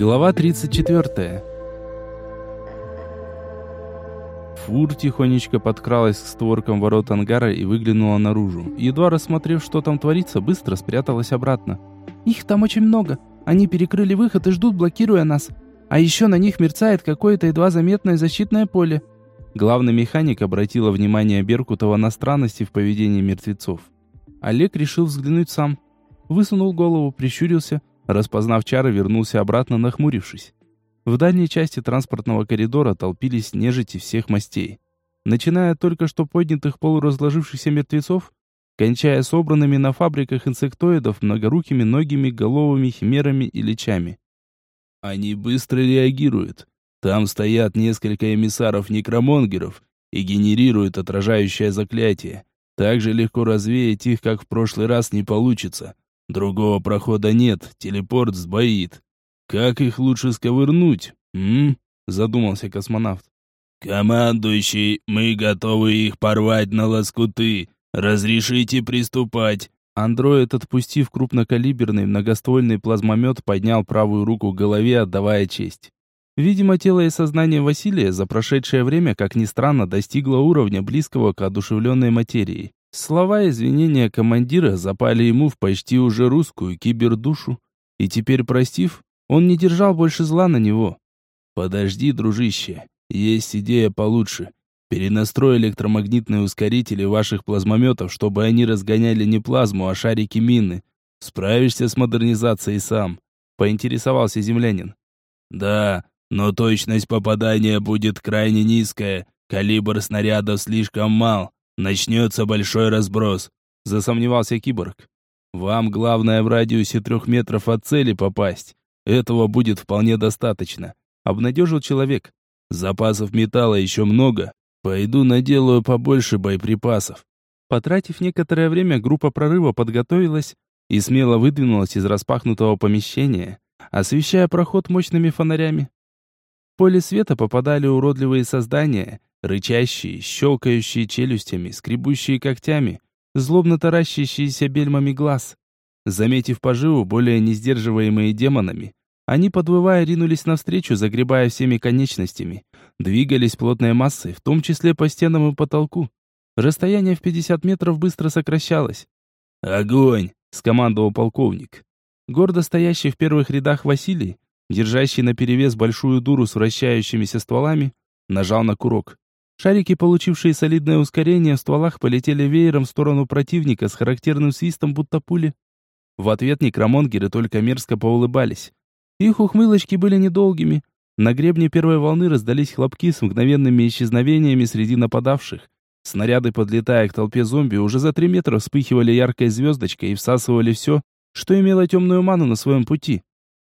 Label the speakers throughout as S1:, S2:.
S1: Глава 34. Фур тихонечко подкралась к створкам ворот ангара и выглянула наружу. Едва рассмотрев, что там творится, быстро спряталась обратно.
S2: «Их там очень много. Они перекрыли выход и ждут, блокируя нас. А еще на них мерцает какое-то едва заметное защитное поле».
S1: Главный механик обратила внимание Беркутова на странности в поведении мертвецов. Олег решил взглянуть сам. Высунул голову, прищурился, распознав чары, вернулся обратно, нахмурившись. В дальней части транспортного коридора толпились нежити всех мастей. Начиная от только что поднятых полуразложившихся мертвецов, кончая собранными на фабриках инсектоидов многорукими ногими, головами, химерами и личами. Они быстро реагируют. Там стоят несколько эмиссаров-некромонгеров и генерируют отражающее заклятие. Так же легко развеять их, как в прошлый раз, не получится. Другого прохода нет, телепорт сбоит. Как их лучше сковырнуть, м? Задумался космонавт. «Командующий, мы готовы их порвать на лоскуты. Разрешите приступать». Андроид, отпустив крупнокалиберный многоствольный плазмомет, поднял правую руку к голове, отдавая честь. Видимо, тело и сознание Василия за прошедшее время, как ни странно, достигло уровня близкого к одушевленной материи. Слова извинения командира запали ему в почти уже русскую кибердушу, и теперь, простив, он не держал больше зла на него. «Подожди, дружище, есть идея получше. Перенастрой электромагнитные ускорители ваших плазмометов, чтобы они разгоняли не плазму, а шарики мины. Справишься с модернизацией сам?» — поинтересовался землянин. «Да, но точность попадания будет крайне низкая, калибр снарядов слишком мал, Начнется большой разброс, засомневался киборг. Вам главное в радиусе трех метров от цели попасть. Этого будет вполне достаточно, обнадежил человек. Запасов металла еще много. Пойду наделаю побольше боеприпасов. Потратив некоторое время, группа прорыва подготовилась и смело выдвинулась из распахнутого помещения, освещая проход мощными фонарями. В поле света попадали уродливые создания, Рычащие, щелкающие челюстями, скребущие когтями, злобно таращащиеся бельмами глаз. Заметив поживу, более не сдерживаемые демонами, они, подвывая, ринулись навстречу, загребая всеми конечностями. Двигались плотной массой, в том числе по стенам и потолку. Расстояние в 50 метров быстро сокращалось. «Огонь!» — скомандовал полковник. Гордо стоящий в первых рядах Василий, держащий наперевес большую дуру с вращающимися стволами, нажал на курок. Шарики, получившие солидное ускорение, в стволах полетели веером в сторону противника с характерным свистом, будто пули. В ответ некромонгеры только мерзко поулыбались. Их ухмылочки были недолгими. На гребне первой волны раздались хлопки с мгновенными исчезновениями среди нападавших. Снаряды, подлетая к толпе зомби, уже за три метра вспыхивали яркой звездочкой и всасывали все, что имело темную ману на своем пути.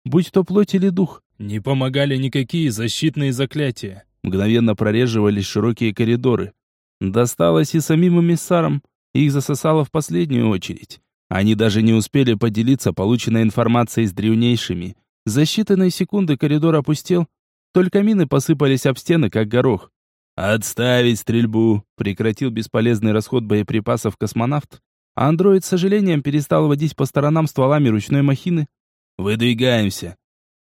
S1: Будь то плоть или дух.
S3: Не помогали никакие защитные заклятия.
S1: Мгновенно прореживались широкие коридоры. Досталось и самим эмиссарам. Их засосало в последнюю очередь. Они даже не успели поделиться полученной информацией с древнейшими. За считанные секунды коридор опустел. Только мины посыпались об стены, как горох. «Отставить стрельбу!» — прекратил бесполезный расход боеприпасов космонавт. А андроид с сожалением перестал водить по сторонам стволами ручной махины. «Выдвигаемся!»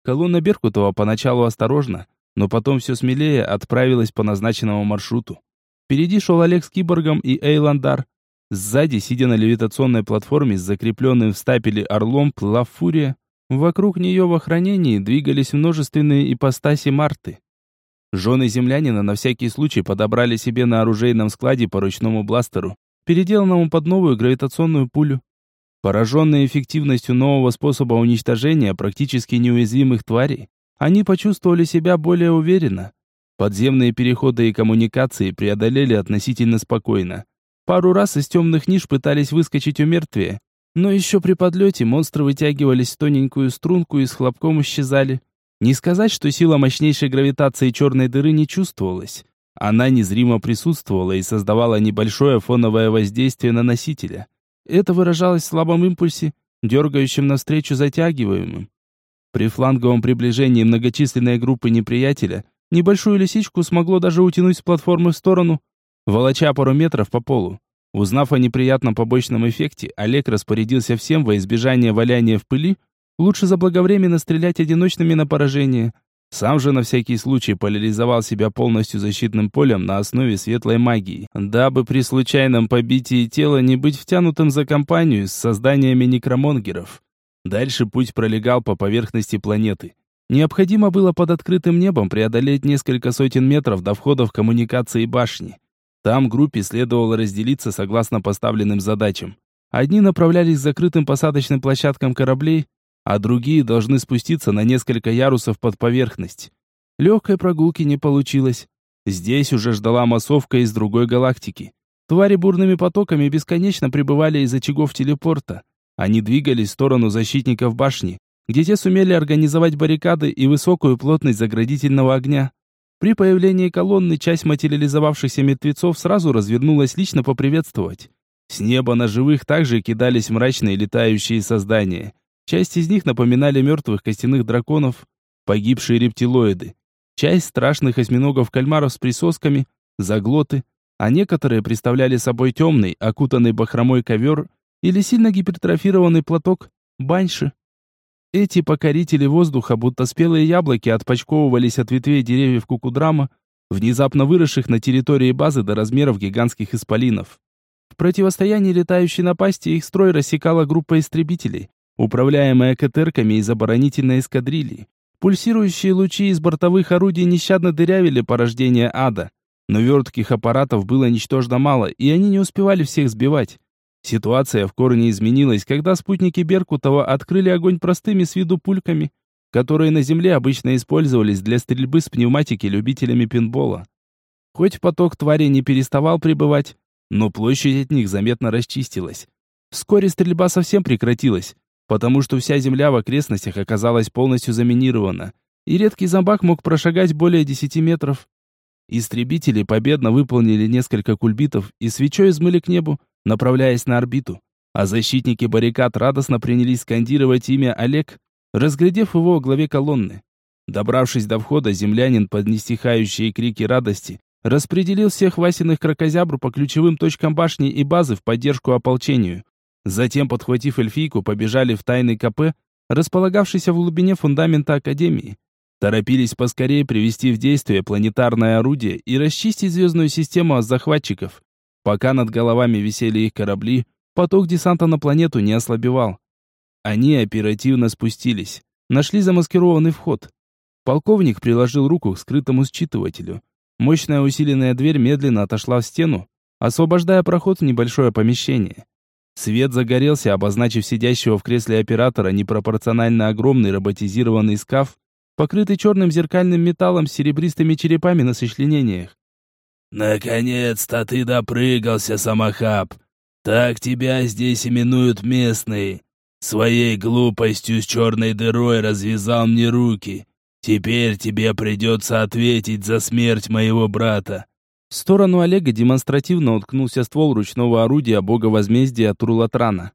S1: Колонна Беркутова поначалу осторожно, но потом все смелее отправилась по назначенному маршруту. Впереди шел Олег с киборгом и Эйландар. Сзади, сидя на левитационной платформе с закрепленным в стапеле орлом, плыла фурия. Вокруг нее в охранении двигались множественные ипостаси Марты. Жены землянина на всякий случай подобрали себе на оружейном складе по ручному бластеру, переделанному под новую гравитационную пулю. Пораженные эффективностью нового способа уничтожения практически неуязвимых тварей, они почувствовали себя более уверенно. Подземные переходы и коммуникации преодолели относительно спокойно. Пару раз из темных ниш пытались выскочить у мертвия, но еще при подлете монстры вытягивались в тоненькую струнку и с хлопком исчезали. Не сказать, что сила мощнейшей гравитации черной дыры не чувствовалась. Она незримо присутствовала и создавала небольшое фоновое воздействие на носителя. Это выражалось в слабом импульсе, дергающем навстречу затягиваемым. При фланговом приближении многочисленной группы неприятеля небольшую лисичку смогло даже утянуть с платформы в сторону, волоча пару метров по полу. Узнав о неприятном побочном эффекте, Олег распорядился всем во избежание валяния в пыли Лучше заблаговременно стрелять одиночными на поражение. Сам же на всякий случай поляризовал себя полностью защитным полем на основе светлой магии, дабы при случайном побитии тела не быть втянутым за компанию с созданиями некромонгеров. Дальше путь пролегал по поверхности планеты. Необходимо было под открытым небом преодолеть несколько сотен метров до входа в коммуникации башни. Там группе следовало разделиться согласно поставленным задачам. Одни направлялись к закрытым посадочным площадкам кораблей, а другие должны спуститься на несколько ярусов под поверхность. Легкой прогулки не получилось. Здесь уже ждала массовка из другой галактики. Твари бурными потоками бесконечно пребывали из очагов телепорта. Они двигались в сторону защитников башни, где те сумели организовать баррикады и высокую плотность заградительного огня. При появлении колонны часть материализовавшихся мертвецов сразу развернулась лично поприветствовать. С неба на живых также кидались мрачные летающие создания. Часть из них напоминали мертвых костяных драконов, погибшие рептилоиды. Часть страшных осьминогов-кальмаров с присосками, заглоты, а некоторые представляли собой темный, окутанный бахромой ковер или сильно гипертрофированный платок, баньши. Эти покорители воздуха, будто спелые яблоки, отпочковывались от ветвей деревьев кукудрама, внезапно выросших на территории базы до размеров гигантских исполинов. В противостоянии летающей напасти их строй рассекала группа истребителей, управляемая КТРками из оборонительной эскадрильи. Пульсирующие лучи из бортовых орудий нещадно дырявили порождение ада, но вертких аппаратов было ничтожно мало, и они не успевали всех сбивать. Ситуация в корне изменилась, когда спутники Беркутова открыли огонь простыми с виду пульками, которые на Земле обычно использовались для стрельбы с пневматики любителями пинбола. Хоть поток тварей не переставал пребывать, но площадь от них заметно расчистилась. Вскоре стрельба совсем прекратилась, потому что вся земля в окрестностях оказалась полностью заминирована, и редкий зомбак мог прошагать более 10 метров. Истребители победно выполнили несколько кульбитов и свечой измыли к небу, направляясь на орбиту. А защитники баррикад радостно принялись скандировать имя Олег, разглядев его в главе колонны. Добравшись до входа, землянин под нестихающие крики радости распределил всех Васиных крокозябру по ключевым точкам башни и базы в поддержку ополчению. Затем, подхватив эльфийку, побежали в тайный КП, располагавшийся в глубине фундамента Академии. Торопились поскорее привести в действие планетарное орудие и расчистить звездную систему от захватчиков. Пока над головами висели их корабли, поток десанта на планету не ослабевал. Они оперативно спустились, нашли замаскированный вход. Полковник приложил руку к скрытому считывателю. Мощная усиленная дверь медленно отошла в стену, освобождая проход в небольшое помещение. Свет загорелся, обозначив сидящего в кресле оператора непропорционально огромный роботизированный скаф, покрытый черным зеркальным металлом с серебристыми черепами на сочленениях.
S4: «Наконец-то ты допрыгался, самохаб! Так тебя здесь именуют местные. Своей глупостью с черной дырой развязал мне руки. Теперь тебе придется ответить за смерть моего брата».
S1: В сторону Олега демонстративно уткнулся ствол ручного орудия бога возмездия Турлатрана.